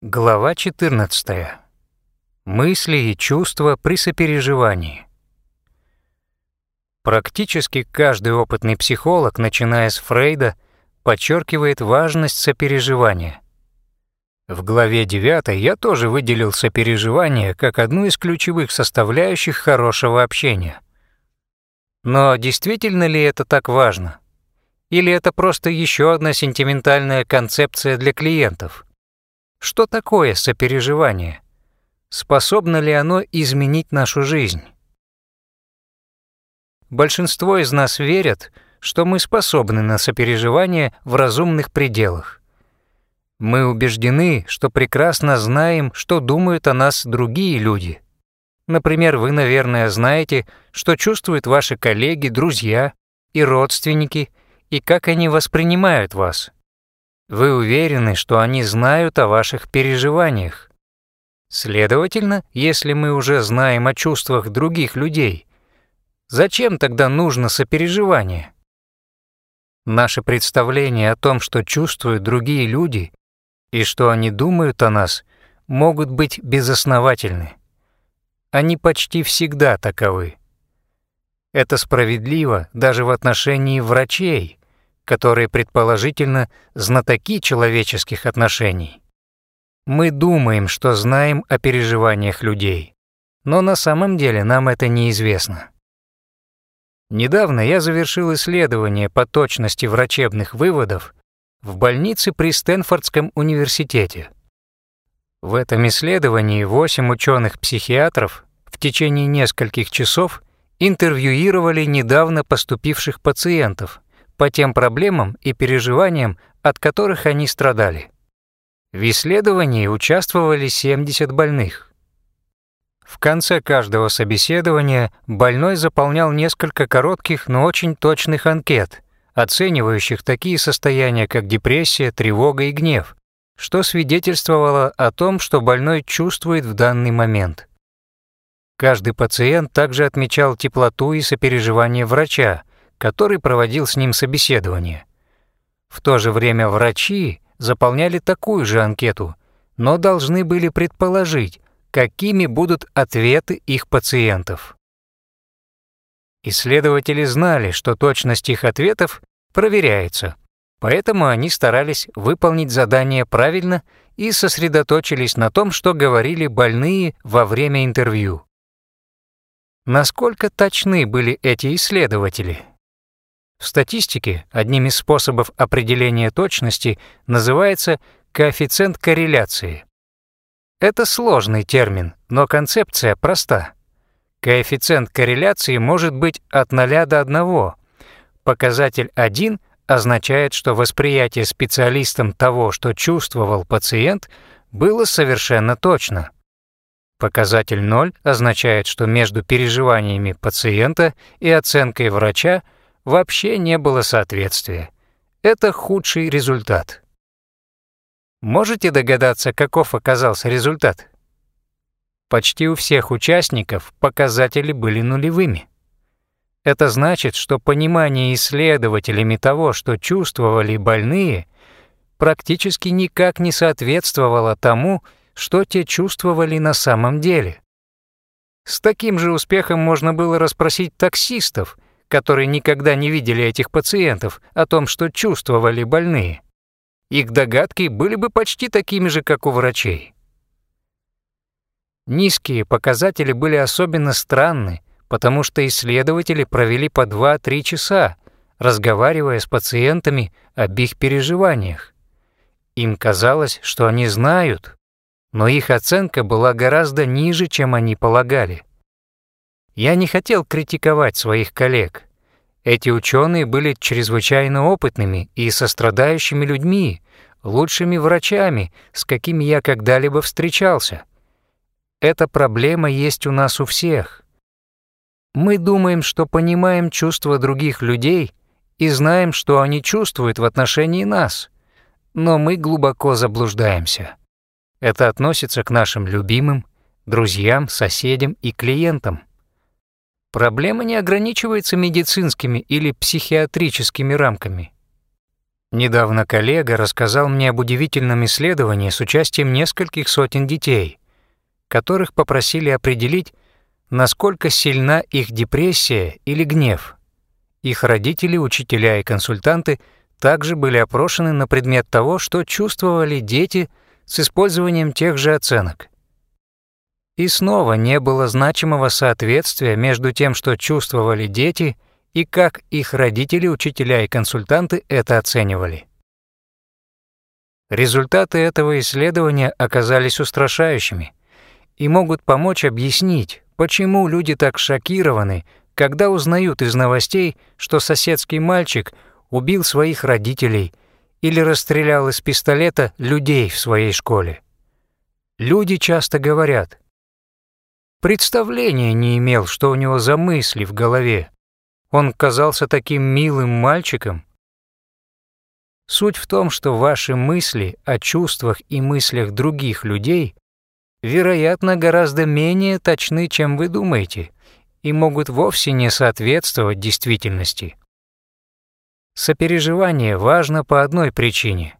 Глава 14. Мысли и чувства при сопереживании. Практически каждый опытный психолог, начиная с Фрейда, подчеркивает важность сопереживания. В главе 9 я тоже выделил сопереживание как одну из ключевых составляющих хорошего общения. Но действительно ли это так важно? Или это просто еще одна сентиментальная концепция для клиентов – что такое сопереживание? Способно ли оно изменить нашу жизнь? Большинство из нас верят, что мы способны на сопереживание в разумных пределах. Мы убеждены, что прекрасно знаем, что думают о нас другие люди. Например, вы, наверное, знаете, что чувствуют ваши коллеги, друзья и родственники, и как они воспринимают вас – вы уверены, что они знают о ваших переживаниях. Следовательно, если мы уже знаем о чувствах других людей, зачем тогда нужно сопереживание? Наше представление о том, что чувствуют другие люди и что они думают о нас, могут быть безосновательны. Они почти всегда таковы. Это справедливо даже в отношении врачей, которые предположительно знатоки человеческих отношений. Мы думаем, что знаем о переживаниях людей, но на самом деле нам это неизвестно. Недавно я завершил исследование по точности врачебных выводов в больнице при Стэнфордском университете. В этом исследовании восемь ученых-психиатров в течение нескольких часов интервьюировали недавно поступивших пациентов – по тем проблемам и переживаниям, от которых они страдали. В исследовании участвовали 70 больных. В конце каждого собеседования больной заполнял несколько коротких, но очень точных анкет, оценивающих такие состояния, как депрессия, тревога и гнев, что свидетельствовало о том, что больной чувствует в данный момент. Каждый пациент также отмечал теплоту и сопереживание врача, который проводил с ним собеседование. В то же время врачи заполняли такую же анкету, но должны были предположить, какими будут ответы их пациентов. Исследователи знали, что точность их ответов проверяется, поэтому они старались выполнить задание правильно и сосредоточились на том, что говорили больные во время интервью. Насколько точны были эти исследователи? В статистике одним из способов определения точности называется коэффициент корреляции. Это сложный термин, но концепция проста. Коэффициент корреляции может быть от 0 до 1. Показатель 1 означает, что восприятие специалистом того, что чувствовал пациент, было совершенно точно. Показатель 0 означает, что между переживаниями пациента и оценкой врача – вообще не было соответствия. Это худший результат. Можете догадаться, каков оказался результат? Почти у всех участников показатели были нулевыми. Это значит, что понимание исследователями того, что чувствовали больные, практически никак не соответствовало тому, что те чувствовали на самом деле. С таким же успехом можно было расспросить таксистов – которые никогда не видели этих пациентов, о том, что чувствовали больные. Их догадки были бы почти такими же, как у врачей. Низкие показатели были особенно странны, потому что исследователи провели по 2-3 часа, разговаривая с пациентами об их переживаниях. Им казалось, что они знают, но их оценка была гораздо ниже, чем они полагали. Я не хотел критиковать своих коллег. Эти ученые были чрезвычайно опытными и сострадающими людьми, лучшими врачами, с какими я когда-либо встречался. Эта проблема есть у нас у всех. Мы думаем, что понимаем чувства других людей и знаем, что они чувствуют в отношении нас, но мы глубоко заблуждаемся. Это относится к нашим любимым, друзьям, соседям и клиентам. Проблема не ограничивается медицинскими или психиатрическими рамками. Недавно коллега рассказал мне об удивительном исследовании с участием нескольких сотен детей, которых попросили определить, насколько сильна их депрессия или гнев. Их родители, учителя и консультанты также были опрошены на предмет того, что чувствовали дети с использованием тех же оценок. И снова не было значимого соответствия между тем, что чувствовали дети, и как их родители, учителя и консультанты это оценивали. Результаты этого исследования оказались устрашающими и могут помочь объяснить, почему люди так шокированы, когда узнают из новостей, что соседский мальчик убил своих родителей или расстрелял из пистолета людей в своей школе. Люди часто говорят, представления не имел, что у него за мысли в голове. Он казался таким милым мальчиком. Суть в том, что ваши мысли о чувствах и мыслях других людей вероятно, гораздо менее точны, чем вы думаете, и могут вовсе не соответствовать действительности. Сопереживание важно по одной причине.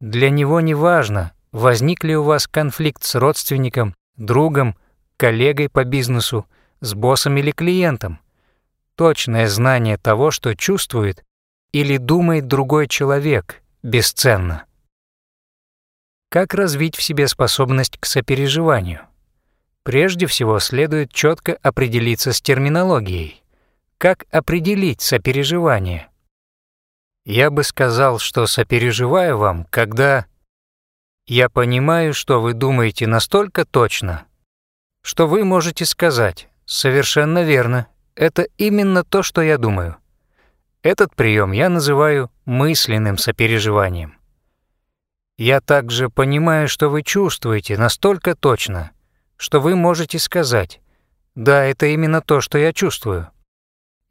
Для него не важно, возник ли у вас конфликт с родственником, другом, коллегой по бизнесу, с боссом или клиентом. Точное знание того, что чувствует или думает другой человек, бесценно. Как развить в себе способность к сопереживанию? Прежде всего следует четко определиться с терминологией. Как определить сопереживание? Я бы сказал, что сопереживаю вам, когда я понимаю, что вы думаете настолько точно, что вы можете сказать «совершенно верно, это именно то, что я думаю». Этот прием я называю мысленным сопереживанием. Я также понимаю, что вы чувствуете настолько точно, что вы можете сказать «Да, это именно то, что я чувствую».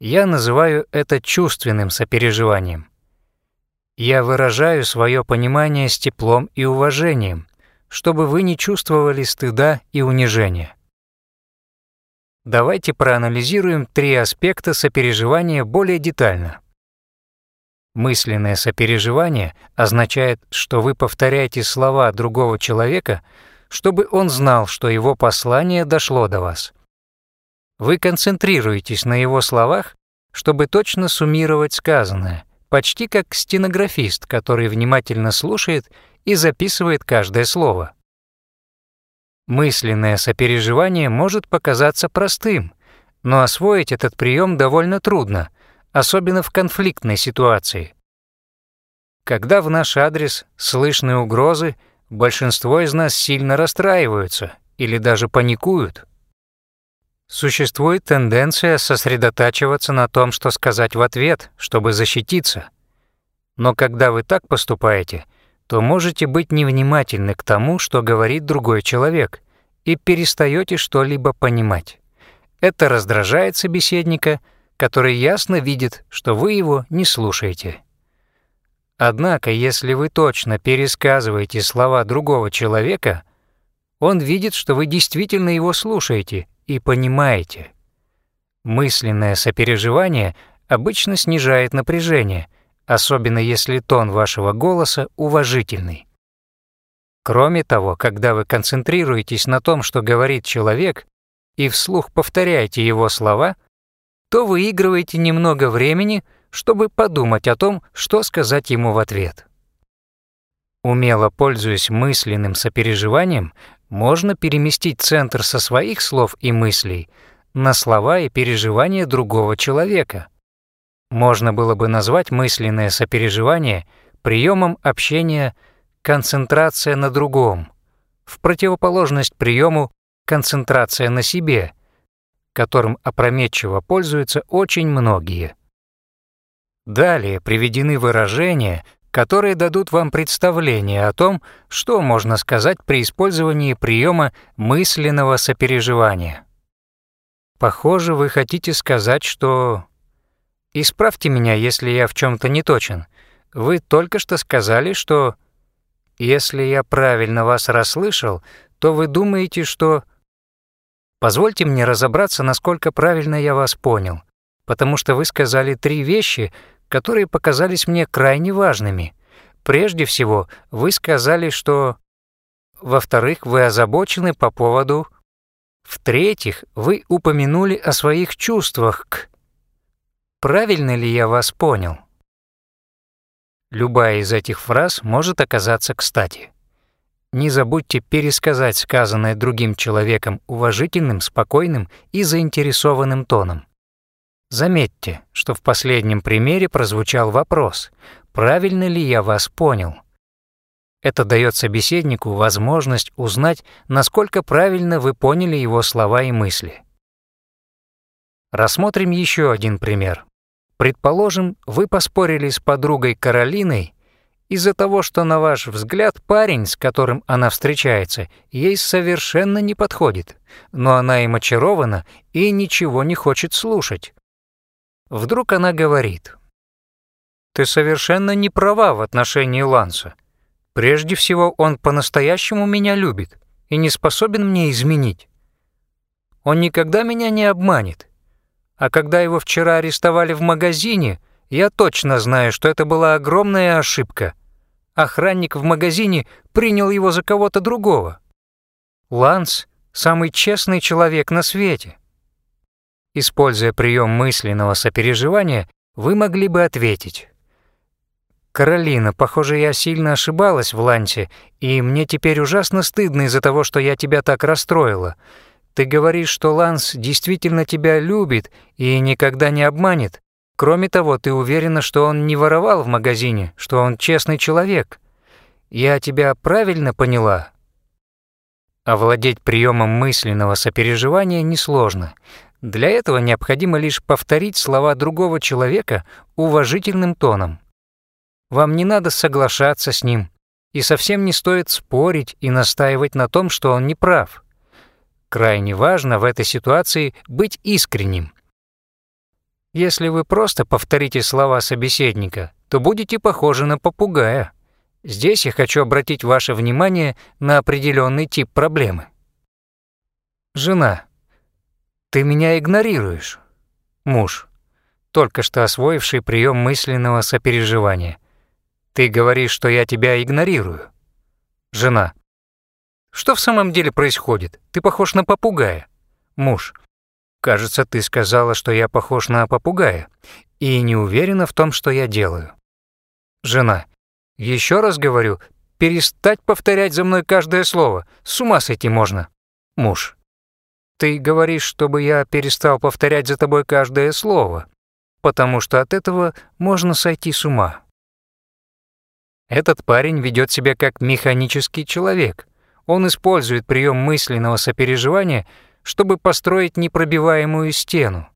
Я называю это чувственным сопереживанием. Я выражаю свое понимание с теплом и уважением, чтобы вы не чувствовали стыда и унижения. Давайте проанализируем три аспекта сопереживания более детально. Мысленное сопереживание означает, что вы повторяете слова другого человека, чтобы он знал, что его послание дошло до вас. Вы концентрируетесь на его словах, чтобы точно суммировать сказанное, почти как стенографист, который внимательно слушает и записывает каждое слово. Мысленное сопереживание может показаться простым, но освоить этот прием довольно трудно — особенно в конфликтной ситуации. Когда в наш адрес слышны угрозы, большинство из нас сильно расстраиваются или даже паникуют. Существует тенденция сосредотачиваться на том, что сказать в ответ, чтобы защититься. Но когда вы так поступаете, то можете быть невнимательны к тому, что говорит другой человек, и перестаете что-либо понимать. Это раздражает собеседника – который ясно видит, что вы его не слушаете. Однако, если вы точно пересказываете слова другого человека, он видит, что вы действительно его слушаете и понимаете. Мысленное сопереживание обычно снижает напряжение, особенно если тон вашего голоса уважительный. Кроме того, когда вы концентрируетесь на том, что говорит человек, и вслух повторяете его слова — то выигрываете немного времени, чтобы подумать о том, что сказать ему в ответ. Умело пользуясь мысленным сопереживанием, можно переместить центр со своих слов и мыслей на слова и переживания другого человека. Можно было бы назвать мысленное сопереживание приемом общения «концентрация на другом», в противоположность приему «концентрация на себе», которым опрометчиво пользуются очень многие. Далее приведены выражения, которые дадут вам представление о том, что можно сказать при использовании приема мысленного сопереживания. Похоже, вы хотите сказать, что... Исправьте меня, если я в чем то не точен. Вы только что сказали, что... Если я правильно вас расслышал, то вы думаете, что... Позвольте мне разобраться, насколько правильно я вас понял, потому что вы сказали три вещи, которые показались мне крайне важными. Прежде всего, вы сказали, что... Во-вторых, вы озабочены по поводу... В-третьих, вы упомянули о своих чувствах к... Правильно ли я вас понял? Любая из этих фраз может оказаться кстати. Не забудьте пересказать сказанное другим человеком уважительным, спокойным и заинтересованным тоном. Заметьте, что в последнем примере прозвучал вопрос, правильно ли я вас понял. Это дает собеседнику возможность узнать, насколько правильно вы поняли его слова и мысли. Рассмотрим еще один пример. Предположим, вы поспорили с подругой Каролиной из-за того, что, на ваш взгляд, парень, с которым она встречается, ей совершенно не подходит, но она им очарована и ничего не хочет слушать. Вдруг она говорит, «Ты совершенно не права в отношении Ланса. Прежде всего, он по-настоящему меня любит и не способен мне изменить. Он никогда меня не обманет. А когда его вчера арестовали в магазине, я точно знаю, что это была огромная ошибка. Охранник в магазине принял его за кого-то другого. Ланс — самый честный человек на свете. Используя прием мысленного сопереживания, вы могли бы ответить. «Каролина, похоже, я сильно ошибалась в Лансе, и мне теперь ужасно стыдно из-за того, что я тебя так расстроила. Ты говоришь, что Ланс действительно тебя любит и никогда не обманет. Кроме того, ты уверена, что он не воровал в магазине, что он честный человек. Я тебя правильно поняла?» Овладеть приемом мысленного сопереживания несложно. Для этого необходимо лишь повторить слова другого человека уважительным тоном. Вам не надо соглашаться с ним, и совсем не стоит спорить и настаивать на том, что он не прав. Крайне важно в этой ситуации быть искренним. Если вы просто повторите слова собеседника, то будете похожи на попугая. Здесь я хочу обратить ваше внимание на определенный тип проблемы. Жена. Ты меня игнорируешь. Муж, только что освоивший прием мысленного сопереживания – ты говоришь, что я тебя игнорирую. Жена. Что в самом деле происходит? Ты похож на попугая. Муж. Кажется, ты сказала, что я похож на попугая, и не уверена в том, что я делаю. Жена. Еще раз говорю, перестать повторять за мной каждое слово. С ума сойти можно. Муж. Ты говоришь, чтобы я перестал повторять за тобой каждое слово, потому что от этого можно сойти с ума. Этот парень ведет себя как механический человек. Он использует прием мысленного сопереживания, чтобы построить непробиваемую стену.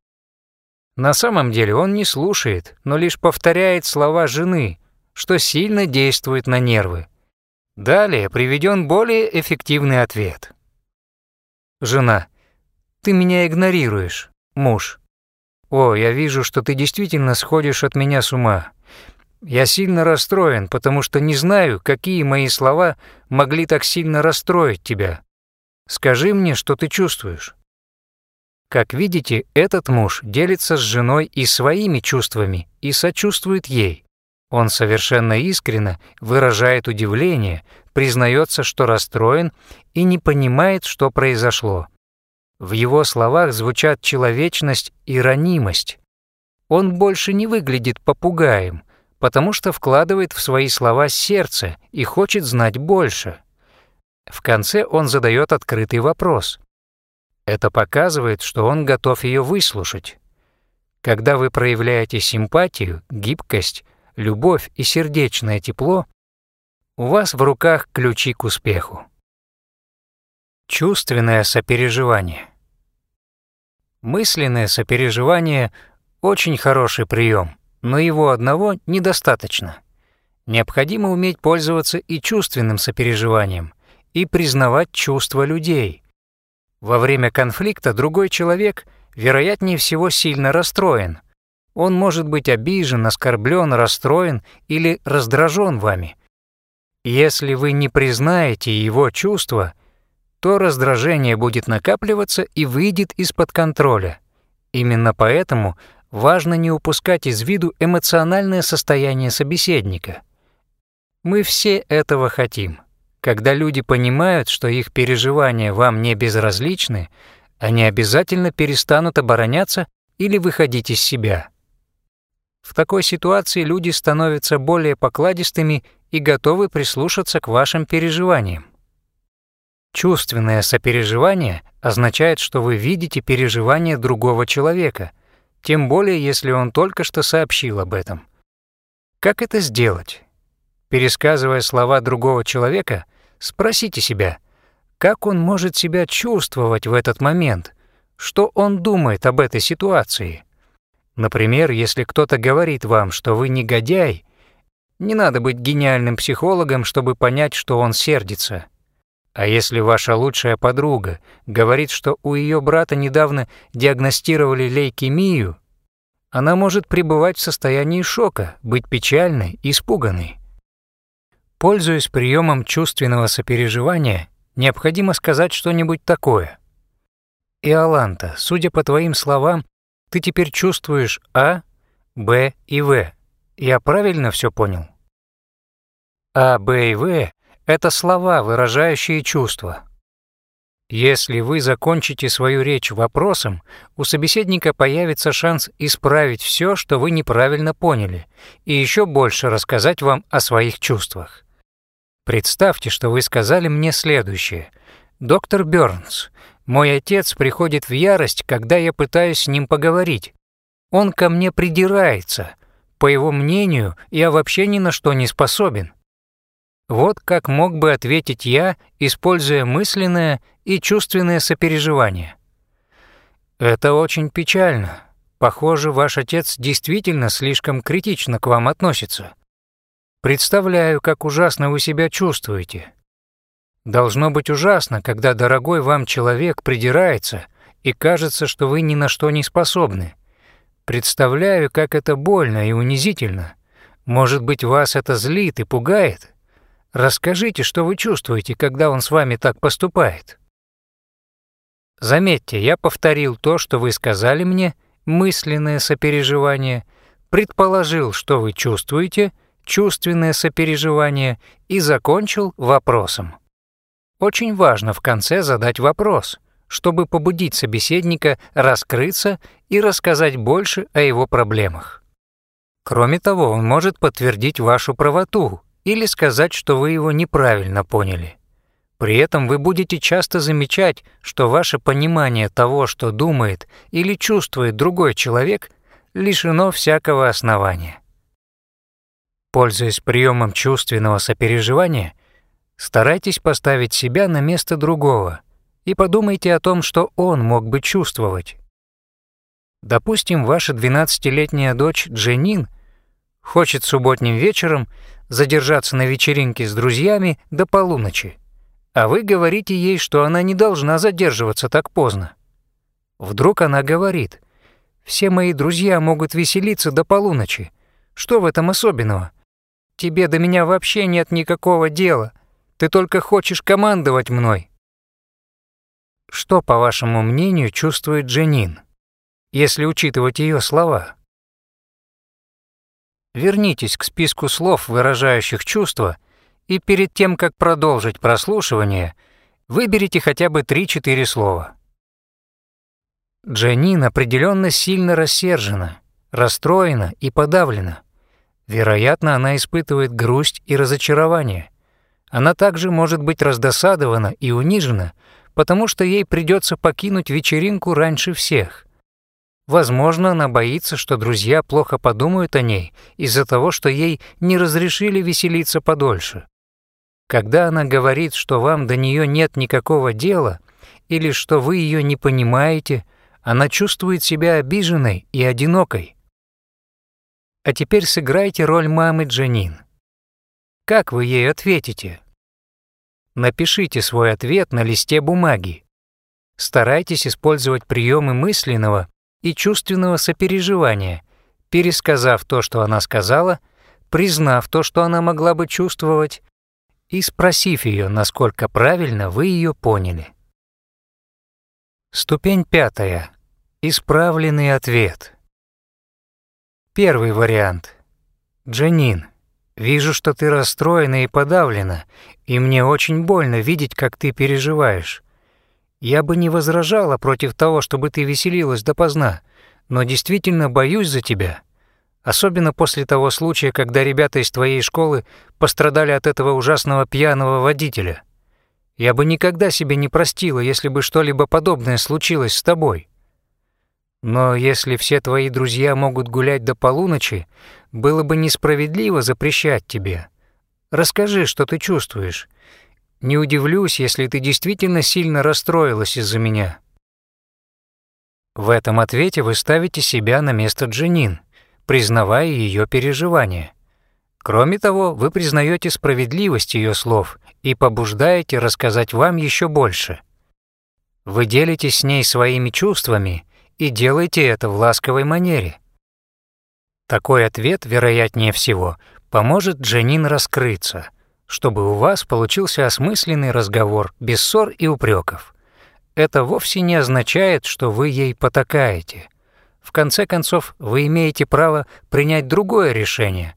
На самом деле он не слушает, но лишь повторяет слова жены, что сильно действует на нервы. Далее приведен более эффективный ответ. Жена. Ты меня игнорируешь. Муж. О, я вижу, что ты действительно сходишь от меня с ума. Я сильно расстроен, потому что не знаю, какие мои слова могли так сильно расстроить тебя. Скажи мне, что ты чувствуешь. Как видите, этот муж делится с женой и своими чувствами и сочувствует ей. Он совершенно искренно выражает удивление, признается, что расстроен и не понимает, что произошло. В его словах звучат человечность и ранимость. Он больше не выглядит попугаем, потому что вкладывает в свои слова сердце и хочет знать больше. В конце он задает открытый вопрос. Это показывает, что он готов ее выслушать. Когда вы проявляете симпатию, гибкость, любовь и сердечное тепло, у вас в руках ключи к успеху. Чувственное сопереживание. Мысленное сопереживание – очень хороший прием – но его одного недостаточно. Необходимо уметь пользоваться и чувственным сопереживанием, и признавать чувства людей. Во время конфликта другой человек, вероятнее всего, сильно расстроен. Он может быть обижен, оскорблен, расстроен или раздражен вами. Если вы не признаете его чувства, то раздражение будет накапливаться и выйдет из-под контроля. Именно поэтому важно не упускать из виду эмоциональное состояние собеседника. Мы все этого хотим. Когда люди понимают, что их переживания вам не безразличны, они обязательно перестанут обороняться или выходить из себя. В такой ситуации люди становятся более покладистыми и готовы прислушаться к вашим переживаниям. Чувственное сопереживание означает, что вы видите переживания другого человека, тем более если он только что сообщил об этом. Как это сделать? Пересказывая слова другого человека, спросите себя, как он может себя чувствовать в этот момент, что он думает об этой ситуации. Например, если кто-то говорит вам, что вы негодяй, не надо быть гениальным психологом, чтобы понять, что он сердится. А если ваша лучшая подруга говорит, что у ее брата недавно диагностировали лейкемию, она может пребывать в состоянии шока, быть печальной, испуганной. Пользуясь приемом чувственного сопереживания, необходимо сказать что-нибудь такое. «Иоланта, судя по твоим словам, ты теперь чувствуешь А, Б и В. Я правильно все понял?» А, Б и В — это слова, выражающие чувства. Если вы закончите свою речь вопросом, у собеседника появится шанс исправить все, что вы неправильно поняли, и еще больше рассказать вам о своих чувствах. Представьте, что вы сказали мне следующее. «Доктор Бёрнс, мой отец приходит в ярость, когда я пытаюсь с ним поговорить. Он ко мне придирается. По его мнению, я вообще ни на что не способен. Вот как мог бы ответить я, используя мысленное и чувственное сопереживание. Это очень печально. Похоже, ваш отец действительно слишком критично к вам относится. Представляю, как ужасно вы себя чувствуете. Должно быть ужасно, когда дорогой вам человек придирается и кажется, что вы ни на что не способны. Представляю, как это больно и унизительно. Может быть, вас это злит и пугает? Расскажите, что вы чувствуете, когда он с вами так поступает. Заметьте, я повторил то, что вы сказали мне, мысленное сопереживание, предположил, что вы чувствуете, чувственное сопереживание и закончил вопросом. Очень важно в конце задать вопрос, чтобы побудить собеседника раскрыться и рассказать больше о его проблемах. Кроме того, он может подтвердить вашу правоту или сказать, что вы его неправильно поняли. При этом вы будете часто замечать, что ваше понимание того, что думает или чувствует другой человек, лишено всякого основания. Пользуясь приемом чувственного сопереживания, Старайтесь поставить себя на место другого и подумайте о том, что он мог бы чувствовать. Допустим, ваша 12-летняя дочь Дженин хочет субботним вечером задержаться на вечеринке с друзьями до полуночи, а вы говорите ей, что она не должна задерживаться так поздно. Вдруг она говорит, «Все мои друзья могут веселиться до полуночи. Что в этом особенного? Тебе до меня вообще нет никакого дела. Ты только хочешь командовать мной». Что, по вашему мнению, чувствует Дженин, если учитывать ее слова? Вернитесь к списку слов, выражающих чувства, и перед тем, как продолжить прослушивание, выберите хотя бы 3-4 слова. Дженин определенно сильно рассержена, расстроена и подавлена. Вероятно, она испытывает грусть и разочарование. Она также может быть раздосадована и унижена, потому что ей придется покинуть вечеринку раньше всех. Возможно, она боится, что друзья плохо подумают о ней из-за того, что ей не разрешили веселиться подольше. Когда она говорит, что вам до нее нет никакого дела или что вы ее не понимаете, она чувствует себя обиженной и одинокой. А теперь сыграйте роль мамы Джанин. Как вы ей ответите? Напишите свой ответ на листе бумаги. Старайтесь использовать приемы мысленного и чувственного сопереживания, пересказав то, что она сказала, признав то, что она могла бы чувствовать, и спросив ее, насколько правильно вы ее поняли. Ступень пятая. Исправленный ответ. Первый вариант. Джанин, вижу, что ты расстроена и подавлена, и мне очень больно видеть, как ты переживаешь. Я бы не возражала против того, чтобы ты веселилась допоздна, но действительно боюсь за тебя. Особенно после того случая, когда ребята из твоей школы пострадали от этого ужасного пьяного водителя. Я бы никогда себе не простила, если бы что-либо подобное случилось с тобой. Но если все твои друзья могут гулять до полуночи, было бы несправедливо запрещать тебе. Расскажи, что ты чувствуешь. Не удивлюсь, если ты действительно сильно расстроилась из-за меня. В этом ответе вы ставите себя на место Дженин, признавая ее переживания. Кроме того, вы признаете справедливость ее слов и побуждаете рассказать вам еще больше. Вы делитесь с ней своими чувствами и делайте это в ласковой манере. Такой ответ, вероятнее всего, поможет Дженин раскрыться, чтобы у вас получился осмысленный разговор без ссор и упреков. Это вовсе не означает, что вы ей потакаете. В конце концов, вы имеете право принять другое решение,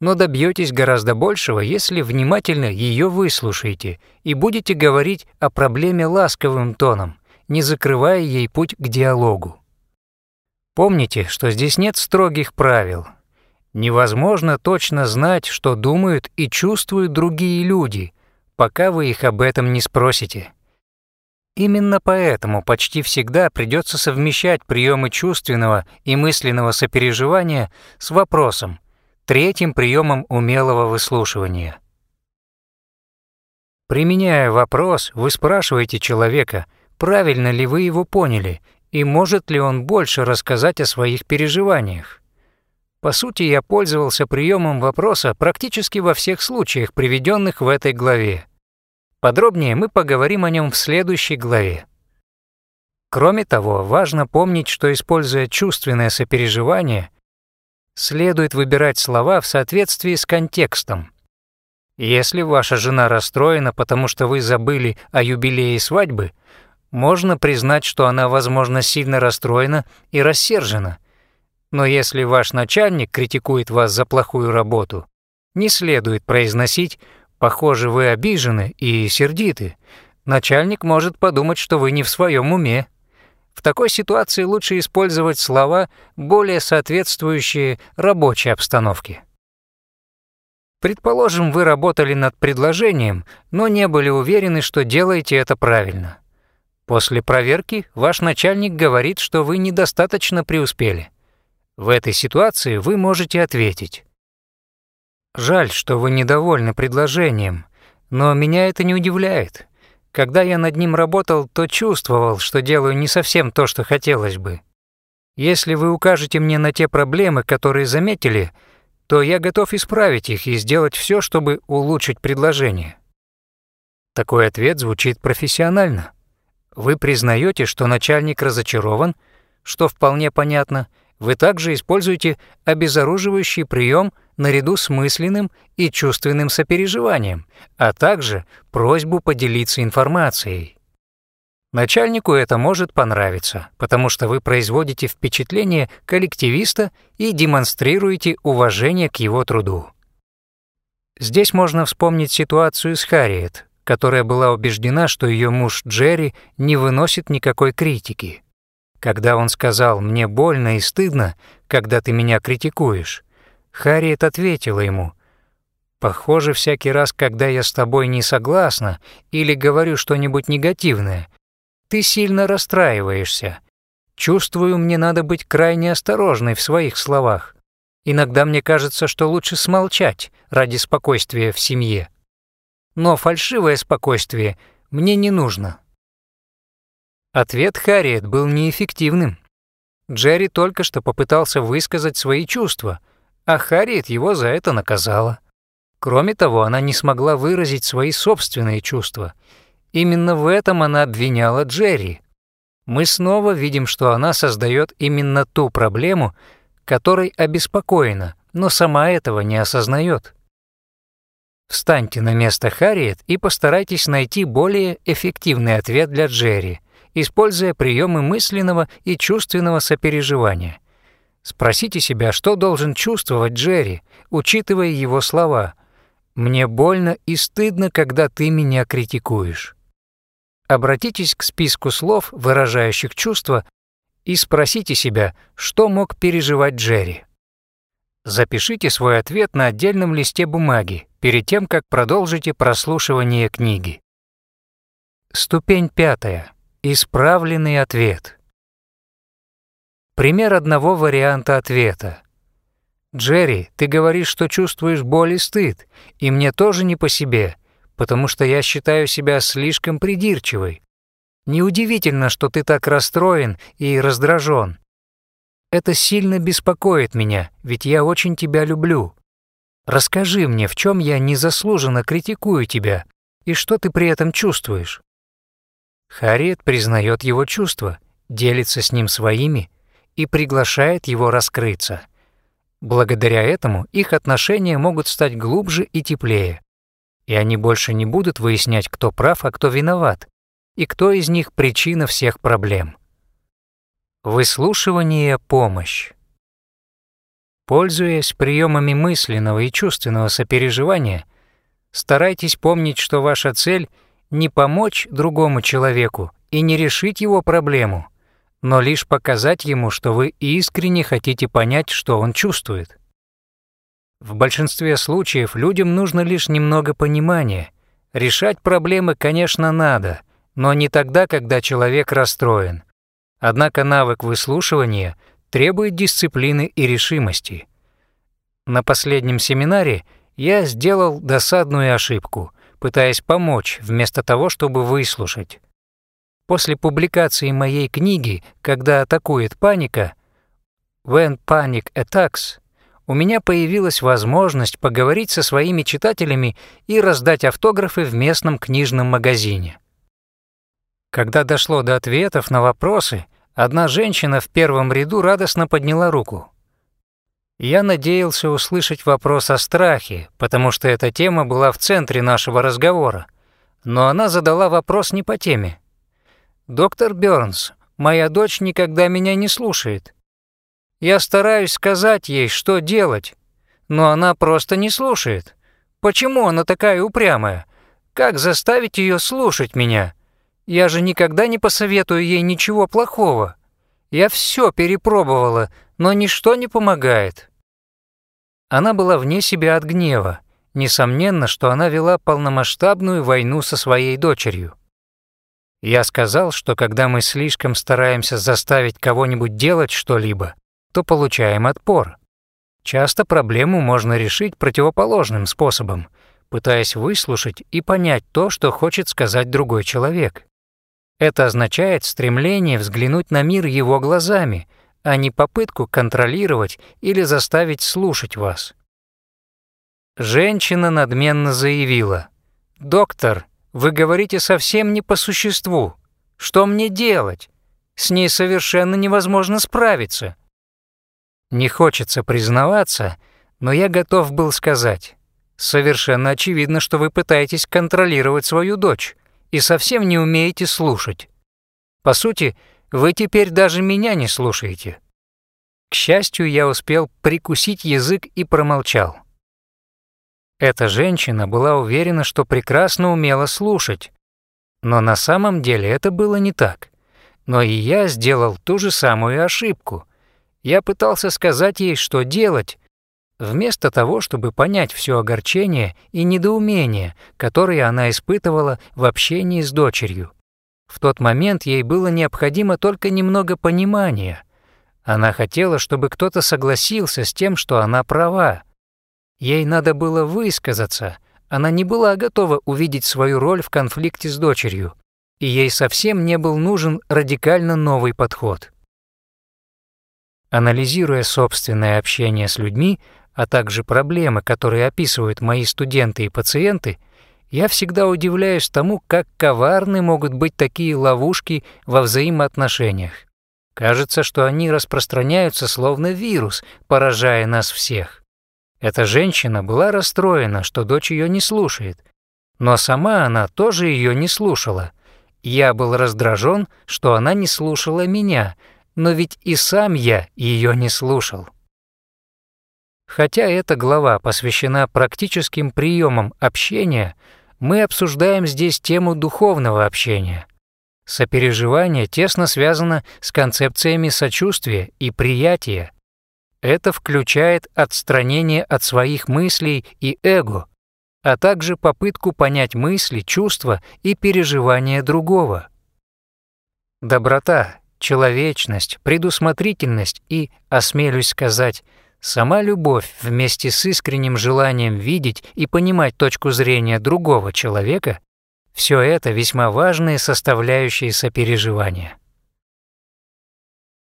но добьетесь гораздо большего, если внимательно ее выслушаете и будете говорить о проблеме ласковым тоном, не закрывая ей путь к диалогу. Помните, что здесь нет строгих правил. Невозможно точно знать, что думают и чувствуют другие люди, пока вы их об этом не спросите. Именно поэтому почти всегда придется совмещать приемы чувственного и мысленного сопереживания с вопросом, третьим приемом умелого выслушивания. Применяя вопрос, вы спрашиваете человека, правильно ли вы его поняли и может ли он больше рассказать о своих переживаниях. По сути, я пользовался приемом вопроса практически во всех случаях, приведенных в этой главе. Подробнее мы поговорим о нем в следующей главе. Кроме того, важно помнить, что, используя чувственное сопереживание, следует выбирать слова в соответствии с контекстом. Если ваша жена расстроена, потому что вы забыли о юбилее свадьбы, можно признать, что она, возможно, сильно расстроена и рассержена. Но если ваш начальник критикует вас за плохую работу, не следует произносить «похоже, вы обижены и сердиты». Начальник может подумать, что вы не в своем уме. В такой ситуации лучше использовать слова, более соответствующие рабочей обстановке. Предположим, вы работали над предложением, но не были уверены, что делаете это правильно. После проверки ваш начальник говорит, что вы недостаточно преуспели. В этой ситуации вы можете ответить. «Жаль, что вы недовольны предложением, но меня это не удивляет. Когда я над ним работал, то чувствовал, что делаю не совсем то, что хотелось бы. Если вы укажете мне на те проблемы, которые заметили, то я готов исправить их и сделать все, чтобы улучшить предложение». Такой ответ звучит профессионально. Вы признаете, что начальник разочарован, что вполне понятно. Вы также используете обезоруживающий прием наряду с мысленным и чувственным сопереживанием, а также просьбу поделиться информацией. Начальнику это может понравиться, потому что вы производите впечатление коллективиста и демонстрируете уважение к его труду. Здесь можно вспомнить ситуацию с Харриет, которая была убеждена, что ее муж Джерри не выносит никакой критики. Когда он сказал «мне больно и стыдно, когда ты меня критикуешь», Харриет ответила ему «Похоже, всякий раз, когда я с тобой не согласна или говорю что-нибудь негативное, ты сильно расстраиваешься. Чувствую, мне надо быть крайне осторожной в своих словах. Иногда мне кажется, что лучше смолчать ради спокойствия в семье» но фальшивое спокойствие мне не нужно. Ответ Харриет был неэффективным. Джерри только что попытался высказать свои чувства, а Харриет его за это наказала. Кроме того, она не смогла выразить свои собственные чувства. Именно в этом она обвиняла Джерри. Мы снова видим, что она создает именно ту проблему, которой обеспокоена, но сама этого не осознает. Встаньте на место Харриет и постарайтесь найти более эффективный ответ для Джерри, используя приемы мысленного и чувственного сопереживания. Спросите себя, что должен чувствовать Джерри, учитывая его слова. «Мне больно и стыдно, когда ты меня критикуешь». Обратитесь к списку слов, выражающих чувства, и спросите себя, что мог переживать Джерри. Запишите свой ответ на отдельном листе бумаги перед тем, как продолжите прослушивание книги. Ступень пятая. Исправленный ответ. Пример одного варианта ответа. «Джерри, ты говоришь, что чувствуешь боль и стыд, и мне тоже не по себе, потому что я считаю себя слишком придирчивой. Неудивительно, что ты так расстроен и раздражен. Это сильно беспокоит меня, ведь я очень тебя люблю. Расскажи мне, в чем я незаслуженно критикую тебя, и что ты при этом чувствуешь?» Харриет признает его чувства, делится с ним своими и приглашает его раскрыться. Благодаря этому их отношения могут стать глубже и теплее, и они больше не будут выяснять, кто прав, а кто виноват, и кто из них причина всех проблем. Выслушивание помощь. Пользуясь приемами мысленного и чувственного сопереживания, старайтесь помнить, что ваша цель — не помочь другому человеку и не решить его проблему, но лишь показать ему, что вы искренне хотите понять, что он чувствует. В большинстве случаев людям нужно лишь немного понимания. Решать проблемы, конечно, надо, но не тогда, когда человек расстроен — Однако навык выслушивания требует дисциплины и решимости. На последнем семинаре я сделал досадную ошибку, пытаясь помочь вместо того, чтобы выслушать. После публикации моей книги «Когда атакует паника» «When Panic Attacks» у меня появилась возможность поговорить со своими читателями и раздать автографы в местном книжном магазине. Когда дошло до ответов на вопросы, одна женщина в первом ряду радостно подняла руку. Я надеялся услышать вопрос о страхе, потому что эта тема была в центре нашего разговора, но она задала вопрос не по теме. «Доктор Бёрнс, моя дочь никогда меня не слушает. Я стараюсь сказать ей, что делать, но она просто не слушает. Почему она такая упрямая? Как заставить ее слушать меня?» Я же никогда не посоветую ей ничего плохого. Я все перепробовала, но ничто не помогает». Она была вне себя от гнева. Несомненно, что она вела полномасштабную войну со своей дочерью. Я сказал, что когда мы слишком стараемся заставить кого-нибудь делать что-либо, то получаем отпор. Часто проблему можно решить противоположным способом, пытаясь выслушать и понять то, что хочет сказать другой человек. Это означает стремление взглянуть на мир его глазами, а не попытку контролировать или заставить слушать вас. Женщина надменно заявила, «Доктор, вы говорите совсем не по существу. Что мне делать? С ней совершенно невозможно справиться». Не хочется признаваться, но я готов был сказать, «Совершенно очевидно, что вы пытаетесь контролировать свою дочь и совсем не умеете слушать. По сути, вы теперь даже меня не слушаете. К счастью, я успел прикусить язык и промолчал. Эта женщина была уверена, что прекрасно умела слушать. Но на самом деле это было не так. Но и я сделал ту же самую ошибку. Я пытался сказать ей, что делать, вместо того, чтобы понять все огорчение и недоумение, которые она испытывала в общении с дочерью. В тот момент ей было необходимо только немного понимания. Она хотела, чтобы кто-то согласился с тем, что она права. Ей надо было высказаться, она не была готова увидеть свою роль в конфликте с дочерью, и ей совсем не был нужен радикально новый подход. Анализируя собственное общение с людьми, а также проблемы, которые описывают мои студенты и пациенты, я всегда удивляюсь тому, как коварны могут быть такие ловушки во взаимоотношениях. Кажется, что они распространяются словно вирус, поражая нас всех. Эта женщина была расстроена, что дочь ее не слушает, но сама она тоже ее не слушала. Я был раздражен, что она не слушала меня, но ведь и сам я ее не слушал. Хотя эта глава посвящена практическим приемам общения, мы обсуждаем здесь тему духовного общения. Сопереживание тесно связано с концепциями сочувствия и приятия. Это включает отстранение от своих мыслей и эго, а также попытку понять мысли, чувства и переживания другого. Доброта, человечность, предусмотрительность и, осмелюсь сказать, сама любовь вместе с искренним желанием видеть и понимать точку зрения другого человека – все это весьма важные составляющие сопереживания.